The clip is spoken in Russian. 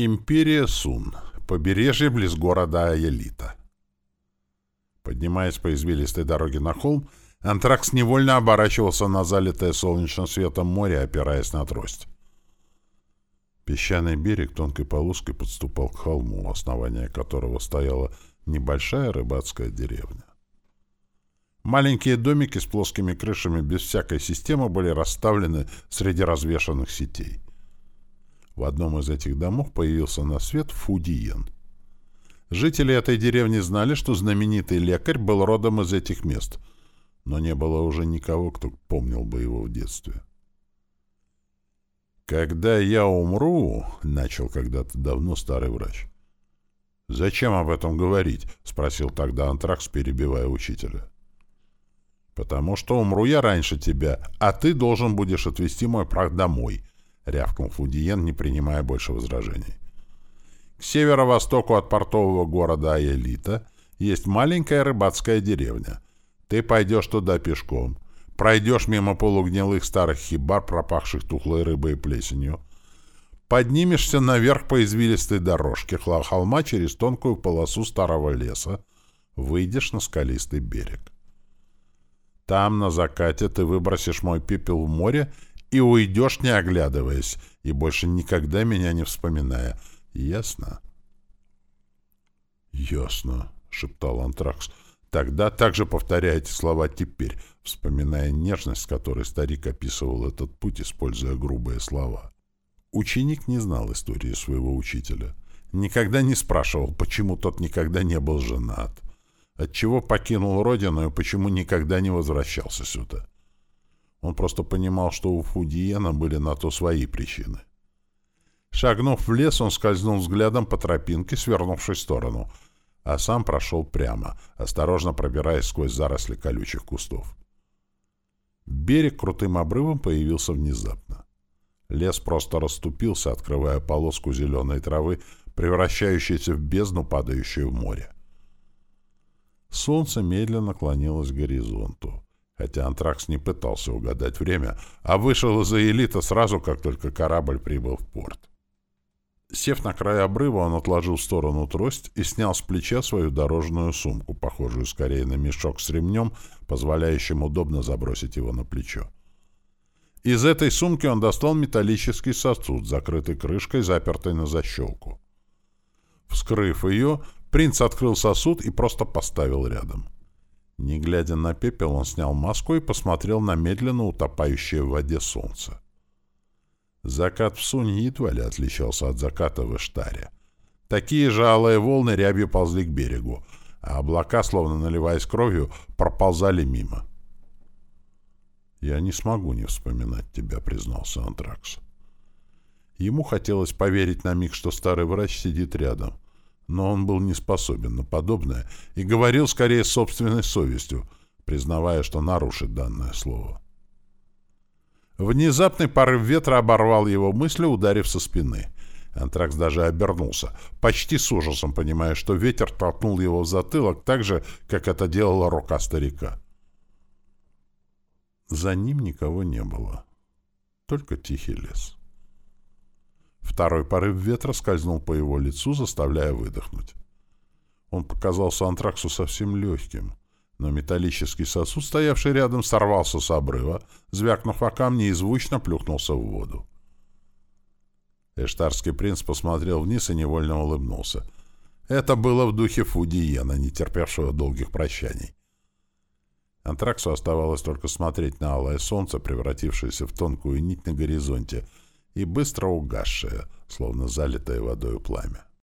Империя Сун. Побережье близ города Аялита. Поднимаясь по извилистой дороге на холм, Антракс невольно оборачивался на залитое солнечным светом море, опираясь на трость. Песчаный берег тонкой полоской подступал к холму, у основания которого стояла небольшая рыбацкая деревня. Маленькие домики с плоскими крышами без всякой системы были расставлены среди развешанных сетей. В одном из этих домов появился на свет Фудиен. Жители этой деревни знали, что знаменитый лекарь был родом из этих мест, но не было уже никого, кто помнил бы его в детстве. «Когда я умру», — начал когда-то давно старый врач. «Зачем об этом говорить?» — спросил тогда Антракс, перебивая учителя. «Потому что умру я раньше тебя, а ты должен будешь отвезти мой прах домой», — рявкнул Фудиен, не принимая больше возражений. «К северо-востоку от портового города Аэлита есть маленькая рыбацкая деревня. Ты пойдешь туда пешком, пройдешь мимо полугнилых старых хибар, пропахших тухлой рыбой и плесенью, поднимешься наверх по извилистой дорожке холма через тонкую полосу старого леса, выйдешь на скалистый берег. Там, на закате, ты выбросишь мой пепел в море и уйдешь, не оглядываясь, и больше никогда меня не вспоминая. Ясно? — Ясно, — шептал Антракс. — Тогда также повторяйте слова теперь, вспоминая нежность, с которой старик описывал этот путь, используя грубые слова. Ученик не знал истории своего учителя. Никогда не спрашивал, почему тот никогда не был женат Отчего покинул родину и почему никогда не возвращался сюда? Он просто понимал, что у Фудиена были на то свои причины. Шагнув в лес, он скользнул взглядом по тропинке, свернувшей в сторону, а сам прошел прямо, осторожно пробираясь сквозь заросли колючих кустов. Берег крутым обрывом появился внезапно. Лес просто расступился, открывая полоску зеленой травы, превращающейся в бездну, падающую в море. Солнце медленно клонилось к горизонту, хотя Антракс не пытался угадать время, а вышел из-за элита сразу, как только корабль прибыл в порт. Сев на край обрыва, он отложил в сторону трость и снял с плеча свою дорожную сумку, похожую скорее на мешок с ремнем, позволяющим удобно забросить его на плечо. Из этой сумки он достал металлический сосуд, закрытый крышкой, запертой на защелку. Вскрыв ее, Принц открыл сосуд и просто поставил рядом. Не глядя на пепел, он снял маску и посмотрел на медленно утопающее в воде солнце. Закат в Суне едва ли отличался от заката в Иштаре. Такие же алые волны рябью ползли к берегу, а облака, словно наливаясь кровью, проползали мимо. «Я не смогу не вспоминать тебя», — признался Антракс. Ему хотелось поверить на миг, что старый врач сидит рядом — но он был не способен на подобное и говорил скорее с собственной совестью, признавая, что нарушит данное слово. Внезапный порыв ветра оборвал его мысли, ударив со спины. Антракс даже обернулся, почти с ужасом понимая, что ветер толкнул его в затылок так же, как это делала рука старика. За ним никого не было. Только тихий лес. Второй порыв ветра скользнул по его лицу, заставляя выдохнуть. Он показался антраксу совсем легким, но металлический сосуд, стоявший рядом, сорвался с обрыва, звякнув о камни и звучно плюхнулся в воду. Эштарский принц посмотрел вниз и невольно улыбнулся. Это было в духе Фудиена, не терпевшего долгих прощаний. Антраксу оставалось только смотреть на алое солнце, превратившееся в тонкую нить на горизонте — и быстро угасшее, словно залитое водой пламя.